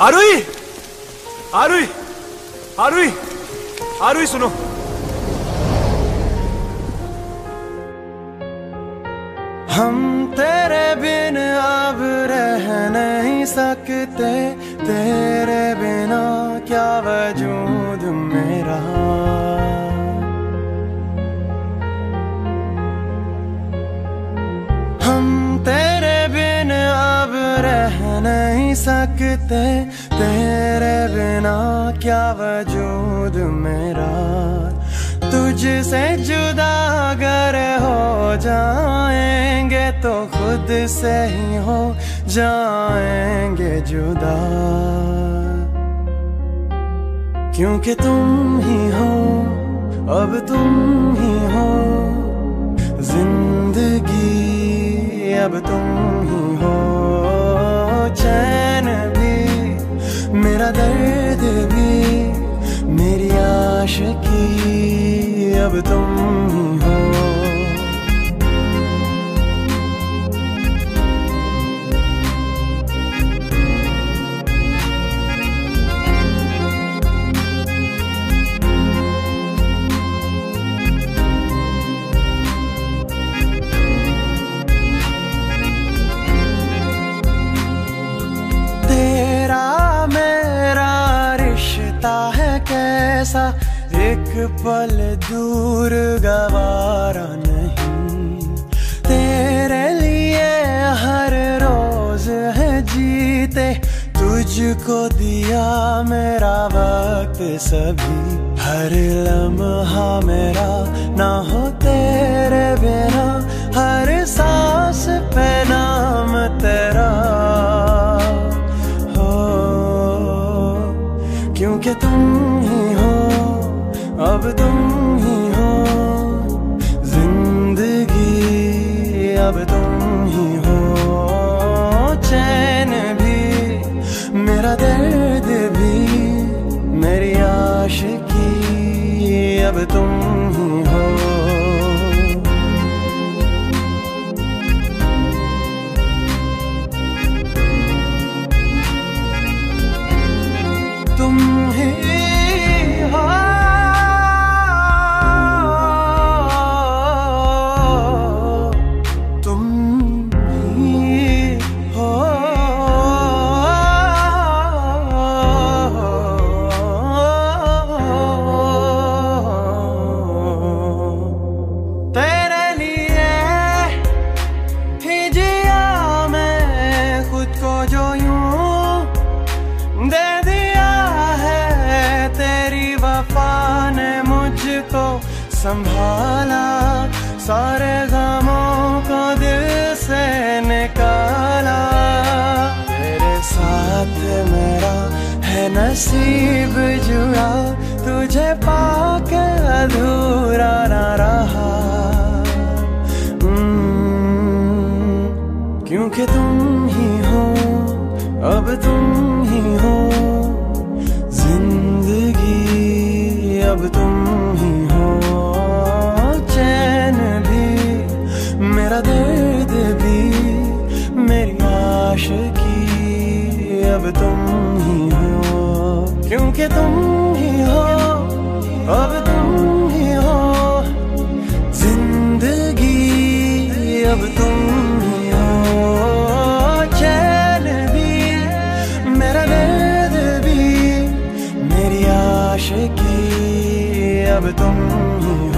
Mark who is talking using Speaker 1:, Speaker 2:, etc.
Speaker 1: आरुई! आरुई! आरुई! आरुई सुनो।
Speaker 2: हम तेरे बिन अब रह नहीं सकते, तेरे बिना क्या वजूद मेरा? नहीं सकते। तेरे बिना क्या वजूद मेरा? तुझसे जुदा अगर हो जाएँगे तो खुद से ही हो जाएँगे जुदा। क्योंकि तुम ही हो, अब तुम ही हो। ज़िंदगी, अब तुम भी मेरी आशिकी। अब तुम ही। कैसा एक पल दूर गवारा नहीं। तेरे लिए हर रोज है जीते, तुझको दिया मेरा वक्त सभी। हर लम्हा मेरा, ना हो तेरे बिना, हर सांस पे नाम तेरा। हो, क्योंकि तुम अब तुम ही हो ज़िंदगी अब तुम संभाला सारे गमों को दिल से निकाला। तेरे साथ मेरा है नसीब जुड़ा तुझे पाके अधूरा न रहा। हम्म, क्योंकि तुम ही हो अब तुम मेरा दर्द भी मेरी आशिकी। अब तुम ही हो। क्योंकि तुम ही हो, अब तुम ही हो। ज़िंदगी, अब तुम ही हो। चैन भी, मेरा दर्द भी मेरी आशिकी। अब तुम ही।